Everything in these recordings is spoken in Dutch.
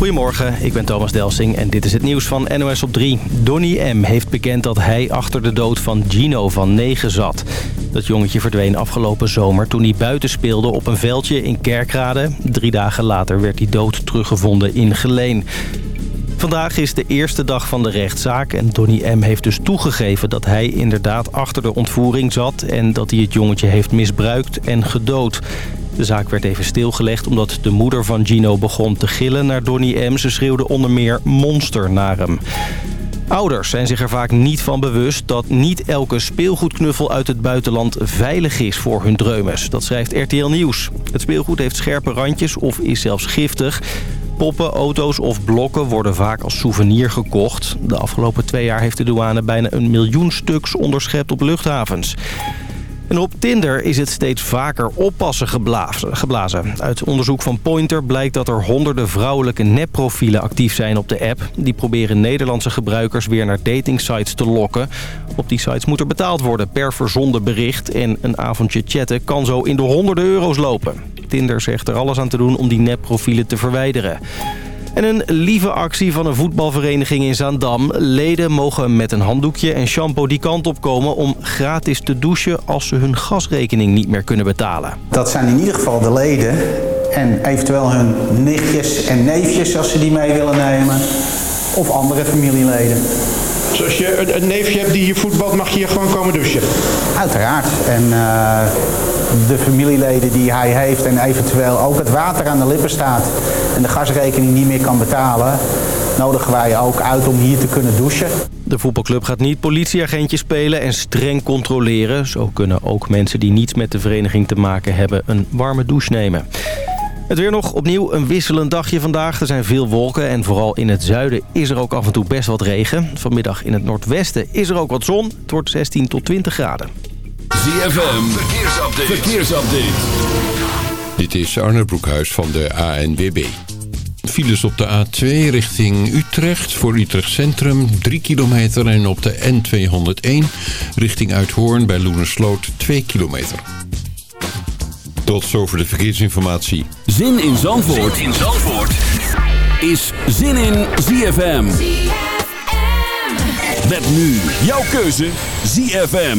Goedemorgen, ik ben Thomas Delsing en dit is het nieuws van NOS op 3. Donny M. heeft bekend dat hij achter de dood van Gino van 9 zat. Dat jongetje verdween afgelopen zomer toen hij buiten speelde op een veldje in Kerkrade. Drie dagen later werd hij dood teruggevonden in Geleen. Vandaag is de eerste dag van de rechtszaak en Donny M. heeft dus toegegeven dat hij inderdaad achter de ontvoering zat... en dat hij het jongetje heeft misbruikt en gedood. De zaak werd even stilgelegd omdat de moeder van Gino begon te gillen naar Donny M. Ze schreeuwde onder meer monster naar hem. Ouders zijn zich er vaak niet van bewust dat niet elke speelgoedknuffel uit het buitenland veilig is voor hun dreumes. Dat schrijft RTL Nieuws. Het speelgoed heeft scherpe randjes of is zelfs giftig. Poppen, auto's of blokken worden vaak als souvenir gekocht. De afgelopen twee jaar heeft de douane bijna een miljoen stuks onderschept op luchthavens. En op Tinder is het steeds vaker oppassen geblazen. Uit onderzoek van Pointer blijkt dat er honderden vrouwelijke nepprofielen actief zijn op de app. Die proberen Nederlandse gebruikers weer naar datingsites te lokken. Op die sites moet er betaald worden per verzonden bericht. En een avondje chatten kan zo in de honderden euro's lopen. Tinder zegt er alles aan te doen om die nepprofielen te verwijderen. En een lieve actie van een voetbalvereniging in Zaandam. Leden mogen met een handdoekje en shampoo die kant op komen... om gratis te douchen als ze hun gasrekening niet meer kunnen betalen. Dat zijn in ieder geval de leden en eventueel hun nichtjes en neefjes als ze die mee willen nemen. Of andere familieleden. Dus als je een neefje hebt die hier voetbalt, mag je hier gewoon komen douchen? Uiteraard. En uh, de familieleden die hij heeft en eventueel ook het water aan de lippen staat en de gasrekening niet meer kan betalen, nodigen wij ook uit om hier te kunnen douchen. De voetbalclub gaat niet politieagentjes spelen en streng controleren. Zo kunnen ook mensen die niets met de vereniging te maken hebben een warme douche nemen. Het weer nog opnieuw een wisselend dagje vandaag. Er zijn veel wolken en vooral in het zuiden is er ook af en toe best wat regen. Vanmiddag in het noordwesten is er ook wat zon. Het wordt 16 tot 20 graden. ZFM, verkeersupdate. verkeersupdate. Dit is Arne Broekhuis van de ANWB. Files op de A2 richting Utrecht voor Utrecht Centrum 3 kilometer... en op de N201 richting Uithoorn bij Loenersloot 2 kilometer. Tot zover de verkeersinformatie. Zin in Zandvoort, zin in Zandvoort. is Zin in ZFM. Met nu jouw keuze ZFM.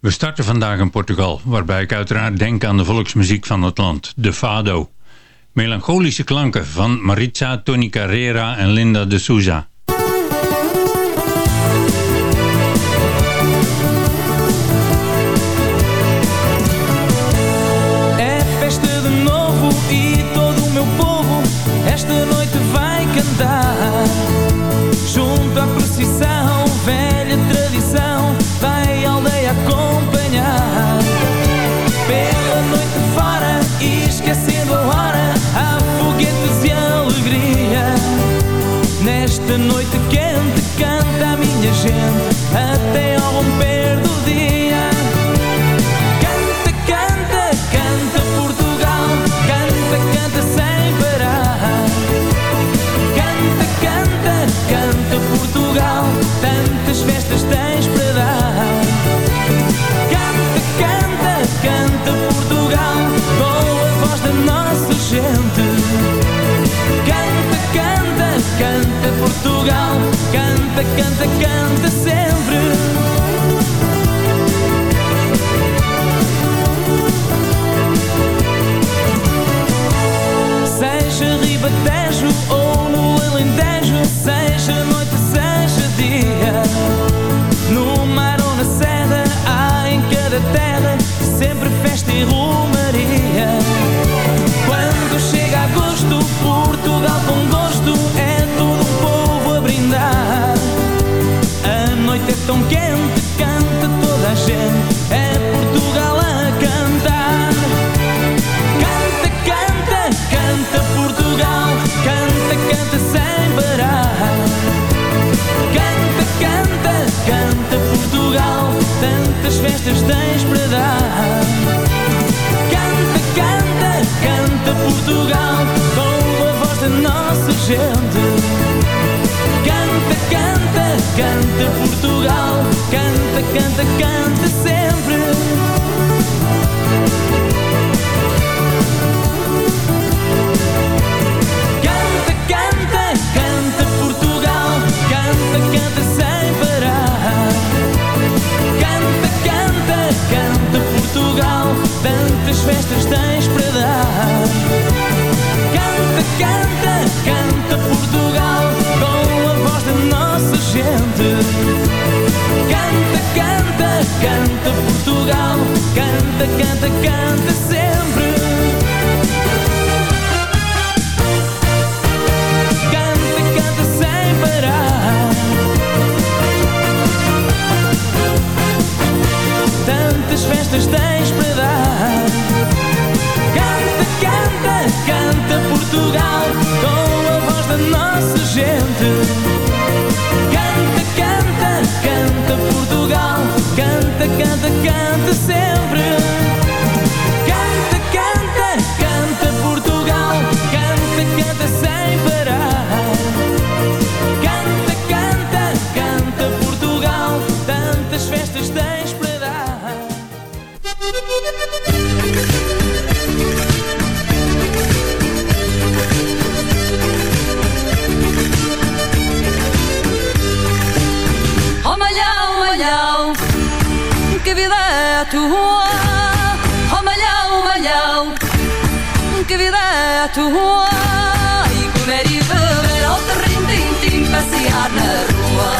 We starten vandaag in Portugal, waarbij ik uiteraard denk aan de volksmuziek van het land, de fado. Melancholische klanken van Maritza, Tony Carrera en Linda de Souza. Junto à procissão velha quentes e alegria. Nesta noite quente canta a minha gente até ao romper do dia. Canta, canta, canta Portugal, canta, canta sem parar. Canta, canta, canta Portugal, tantas festas tens para dar. Canta, canta, canta Portugal, com a voz da nossa gente. Canta Portugal, canta, canta, canta sempre. Seja Ribatejo ou no Alentejo, seja noite, seja dia. No mar ou na serra, há em cada terra sempre festa e rumaria. Quando chega agosto, Portugal com gosto é noite é tão quente, canta toda a gente. que vida tua? Oh malhão, malhão Que vida tua? E comer e beber ao terrim tim tim Passear na rua.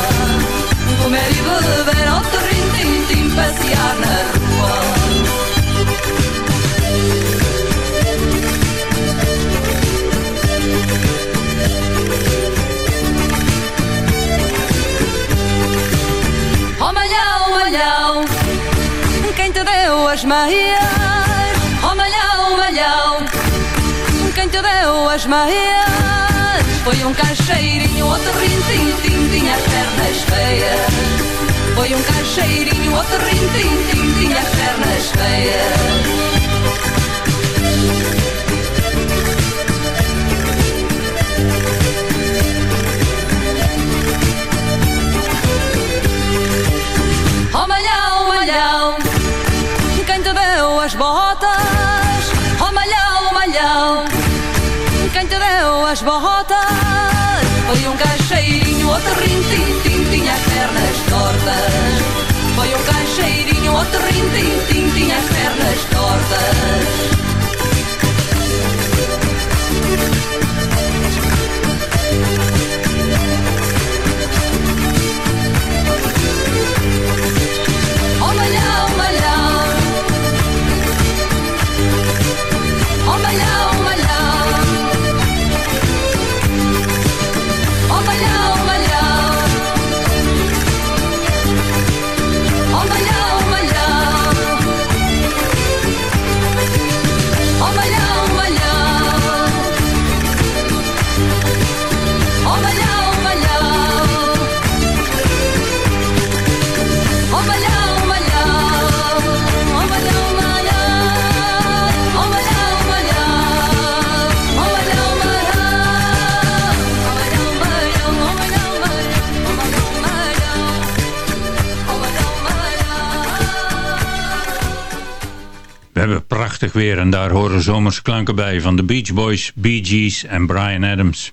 Comer e beber ao terrim tim tim Passear na rua. esmaia, oh malhão, malhão. Quem te deu as meias foi um caixeirinho, outro rintim, tinha as pernas feias. Foi um caixeirinho, outro rintim, tinha as pernas feias. Foi um caixeirinho, outro rintintim, tinha as pernas tortas. Foi um caixeirinho, outro rintintim, tinha as pernas tortas. weer en daar horen zomers klanken bij van de Beach Boys, Bee Gees en Brian Adams.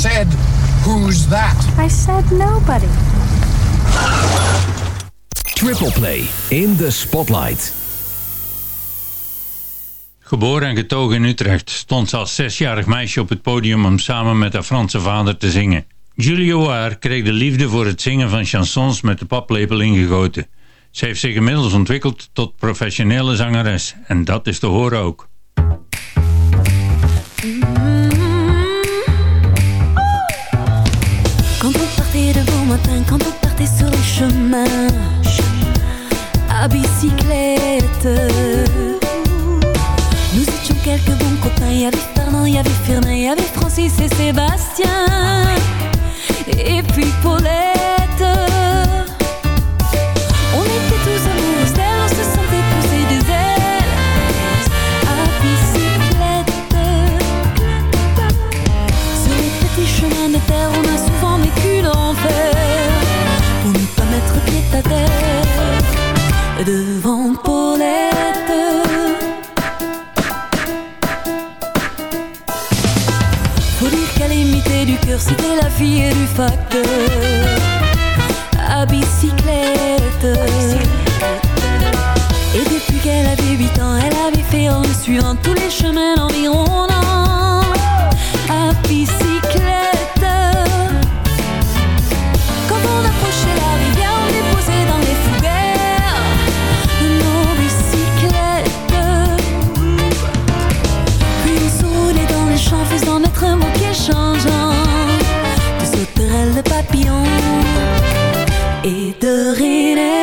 said, Who's that? I said nobody. Triple Play in the Spotlight. Geboren en getogen in Utrecht stond ze als zesjarig meisje op het podium om samen met haar Franse vader te zingen. Julie Ouar kreeg de liefde voor het zingen van chansons met de paplepel ingegoten. Ze heeft zich inmiddels ontwikkeld tot professionele zangeres en dat is te horen ook. Mm-hmm. quand on partait sur les chemins à bicyclette. Nous étions quelques bons copains, il y avait Fernand, il y avait Firmin, il y avait Francis et Sébastien. Et puis Paulette. c'était la fille du facteur. À bicyclette. Et depuis qu'elle avait 8 ans, elle avait fait en suivant tous les chemins environnants À bicyclette. et de rire.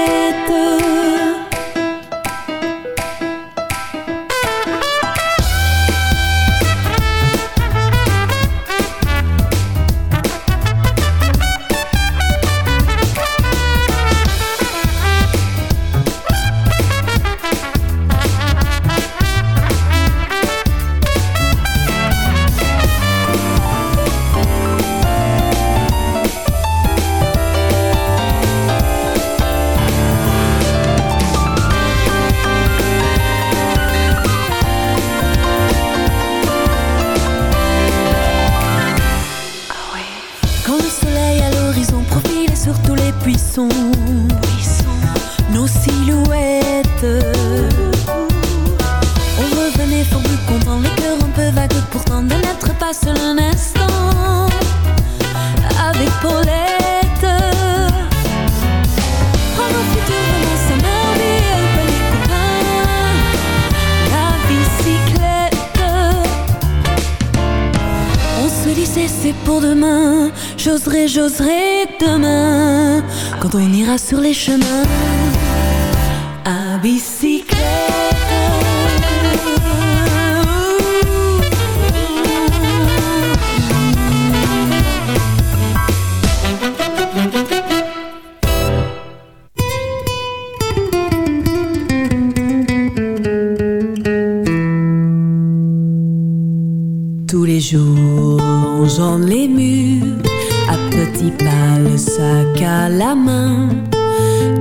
jour les murs, à petits pas le sac à la main,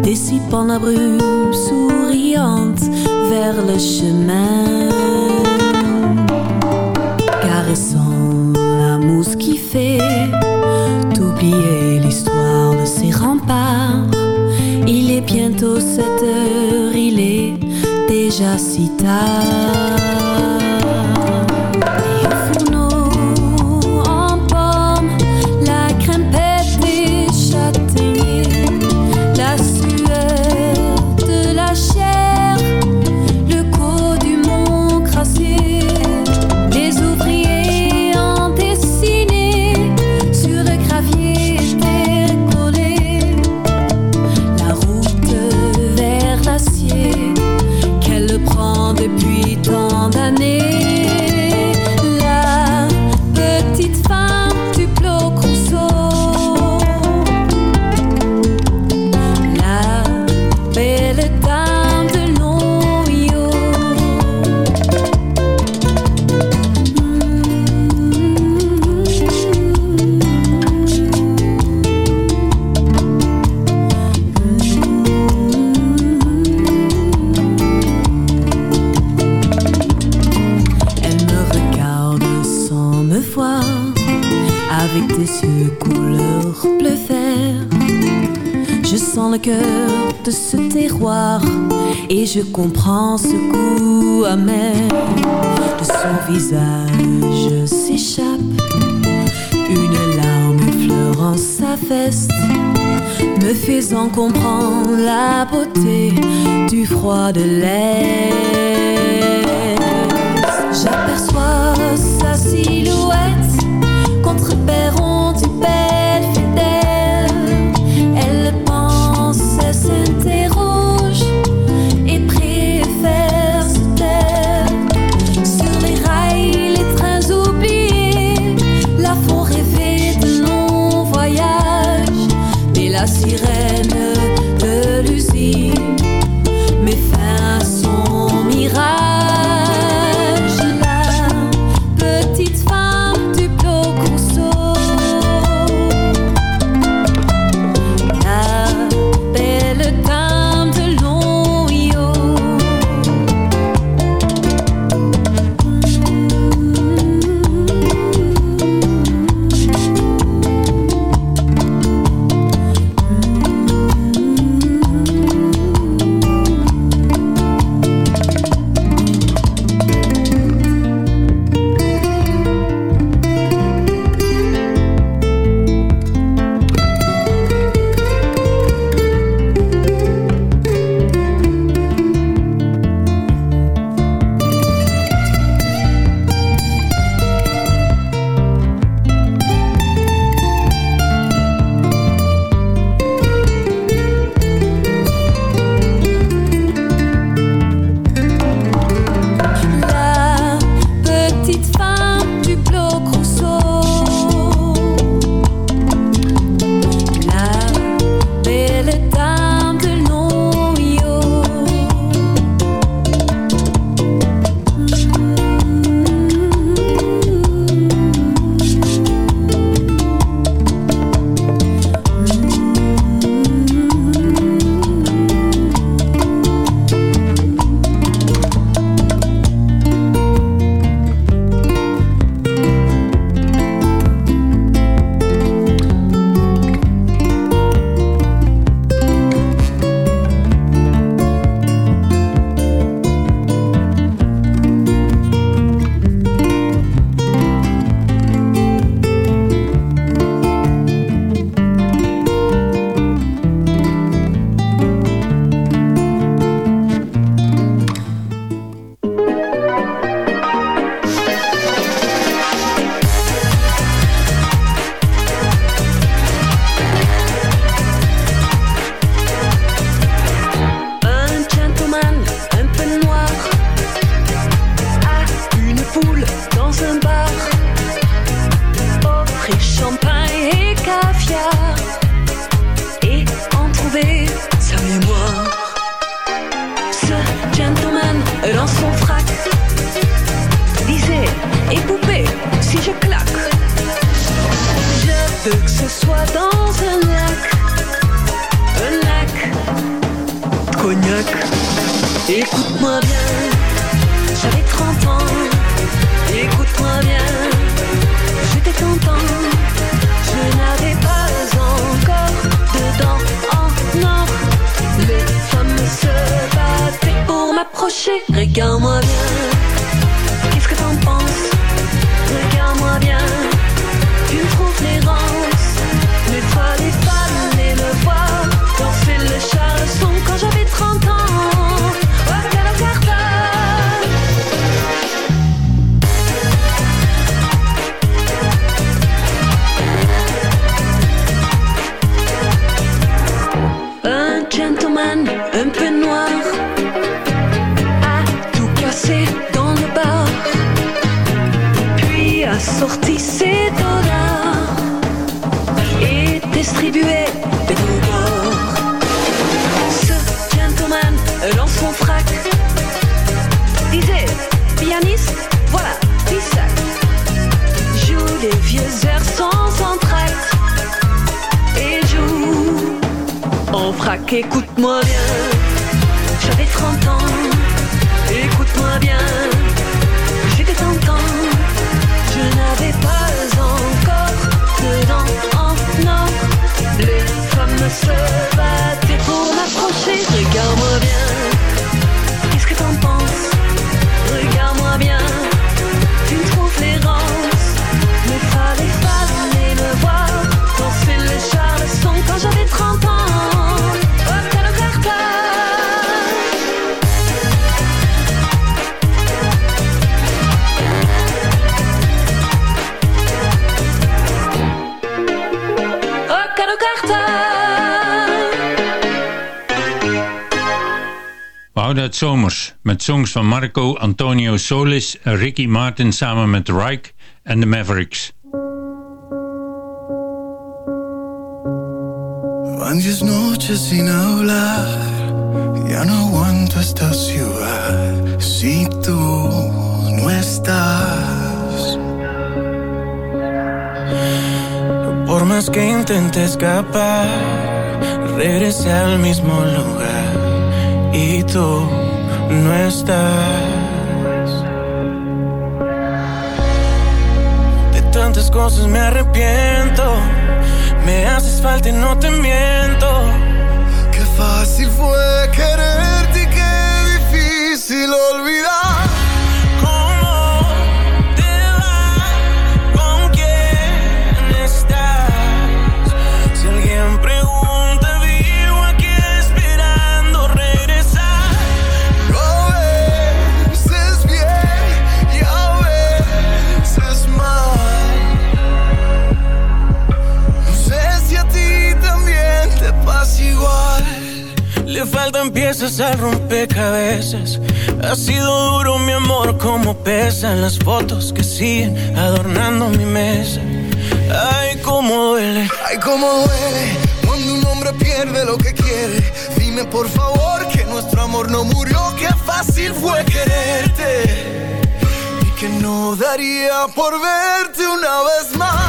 dissipant la brume souriante vers le chemin, caressant la mousse qui fait oublier l'histoire de ses remparts. Il est bientôt 7 heures, il est déjà si tard. de ce terroir et je comprends ce goût amer de son visage s'échappe. Une larme effleurant sa veste, me faisant comprendre la beauté du froid de l'air. J'aperçois sa silhouette songs van Marco Antonio Solis en Ricky Martin samen met Reich en de Mavericks. Cuántas noches sin hablar, ya no aguanto esta ciudad. Si tú no estás, por más que intente escapar, regresé al mismo lugar y tú. no estás. De tantas cosas me arrepiento. Me haces falta y no te miento. Qué fácil fue quererte y qué difícil olvidar. piezas al rompecabezas. Ha sido duro mi amor, como pesan las fotos que siguen adornando mi mesa. Ay, cómo duele. Ay, cómo duele cuando un hombre pierde lo que quiere. Dime por favor que nuestro amor no murió, que fácil fue quererte. Y que no daría por verte una vez más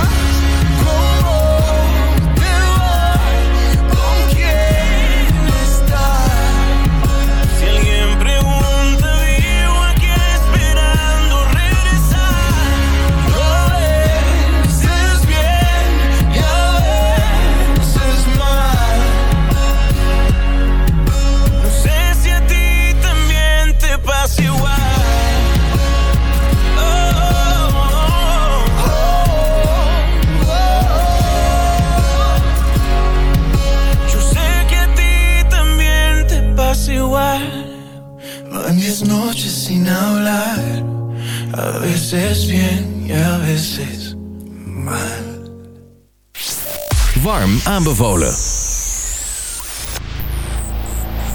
aanbevolen.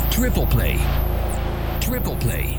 Triple play. Triple play.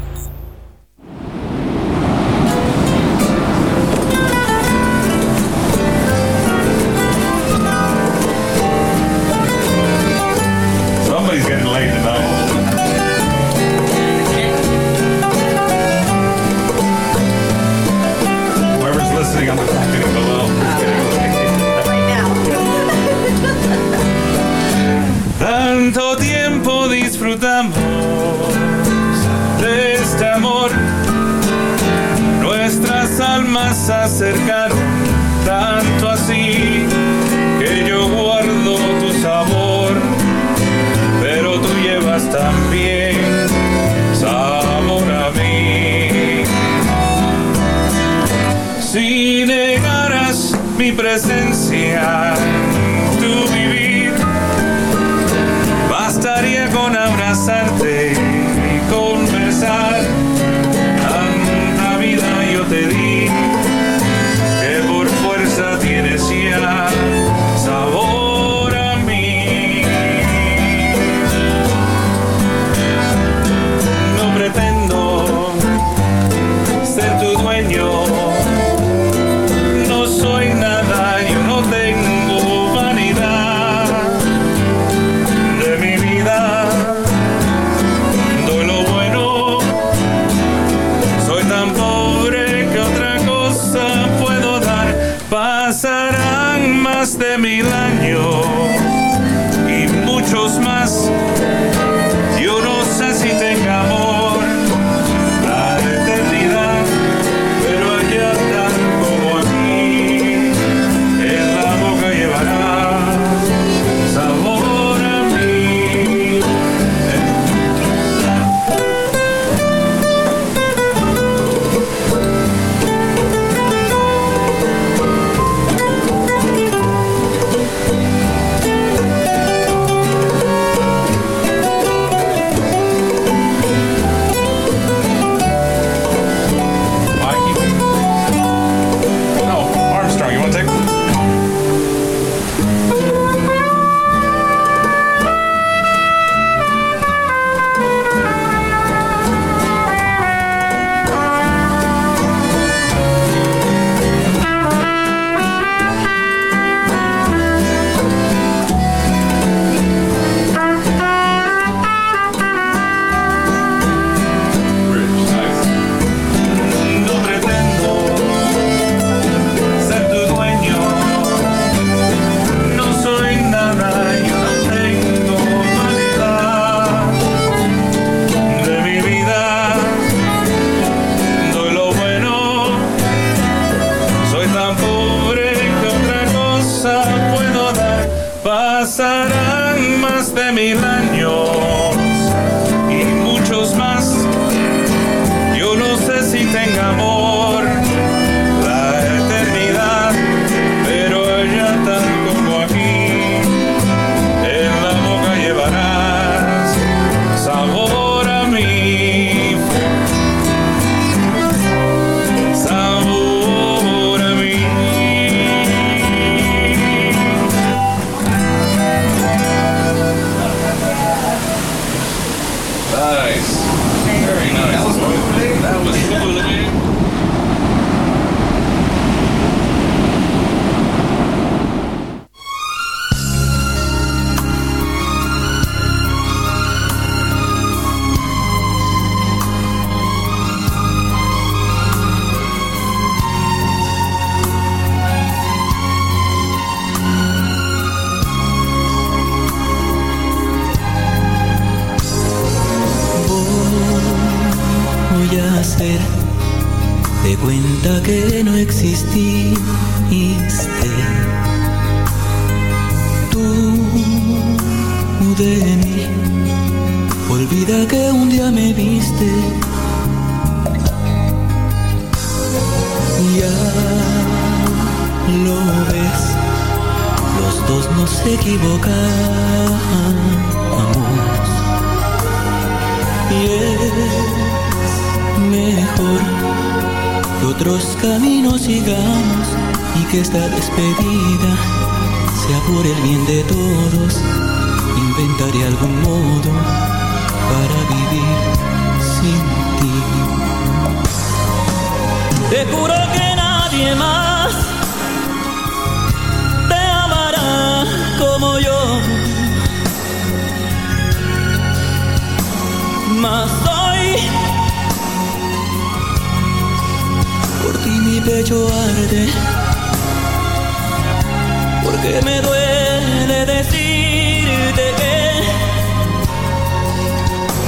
porque me duele decirte que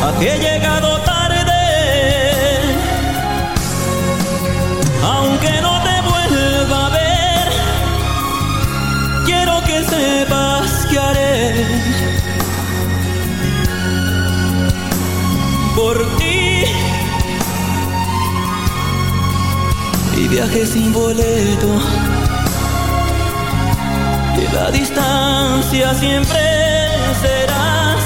a ti he llegado. Viaje sin boleto, y la distancia siempre serás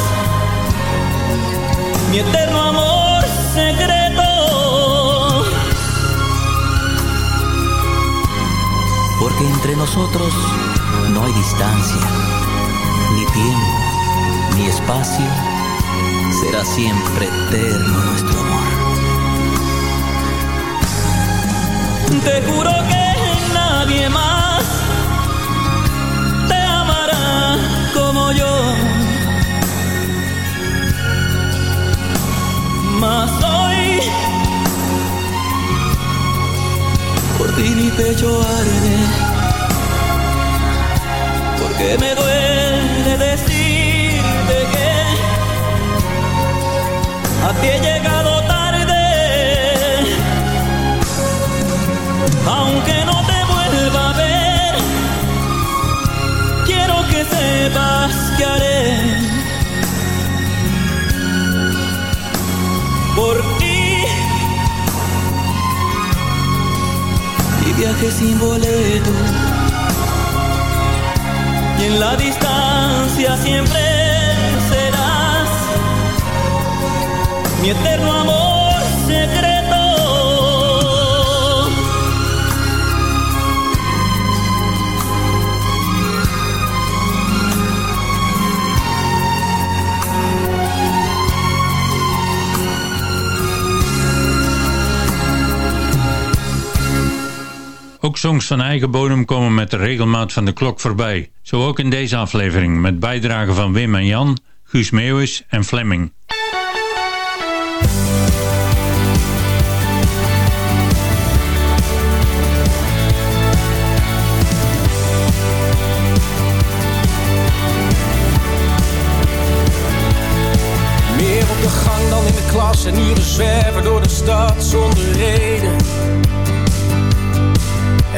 mi eterno amor secreto. Porque entre nosotros no hay distancia, ni tiempo, ni espacio. Será siempre eterno nuestro amor. Te juro que nadie más te amará como yo. Mas hoy por ti mi pecho arde, porque me duele decirte que a ti he llegado Aunque no te vuelva a ver, quiero que sepas que haré por ti. Y viaje sin boleto. Y en la distancia siempre serás mi eterno amor secreto. Songs van eigen bodem komen met de regelmaat van de klok voorbij. Zo ook in deze aflevering met bijdragen van Wim en Jan, Guus Meeuwis en Flemming. Meer op de gang dan in de klas en uren zwerven door de stad zonder reden.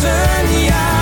tussen jou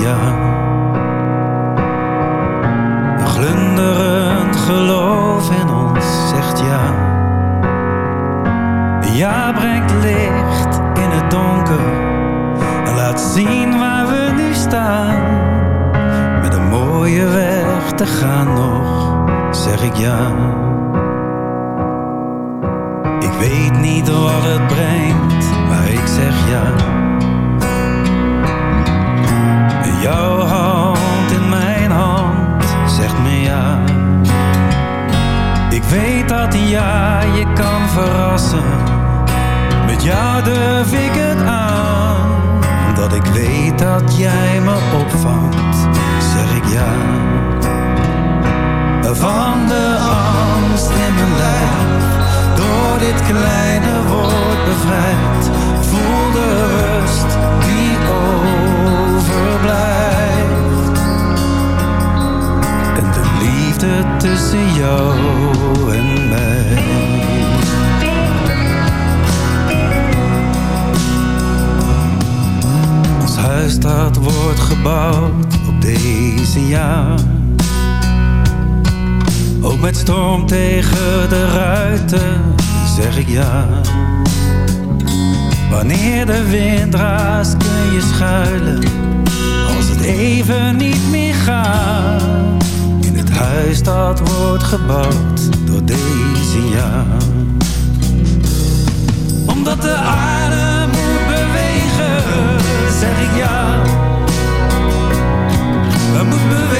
ja. Een glunderend geloof in ons zegt ja. Ja brengt licht in het donker en laat zien waar we nu staan. Met een mooie weg te gaan nog, zeg ik ja. Ik weet niet wat het brengt, maar ik zeg ja. Jouw hand in mijn hand zegt me ja. Ik weet dat ja je kan verrassen. Met jou durf ik het aan. Omdat ik weet dat jij me opvangt, zeg ik ja. Van de angst in mijn lijf door dit kleine woord bevrijd. Voel de rust die overblijft. En de liefde tussen jou en mij. Ons huis dat wordt gebouwd op deze jaar. Ook met storm tegen de ruiten zeg ik ja. Wanneer de wind raast kun je schuilen. Als het even niet meer gaat. In het huis dat wordt gebouwd door deze ja. Omdat de aarde moet bewegen, zeg ik ja. We moeten bewegen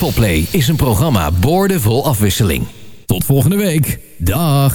Triple Play is een programma boordevol afwisseling. Tot volgende week. Dag.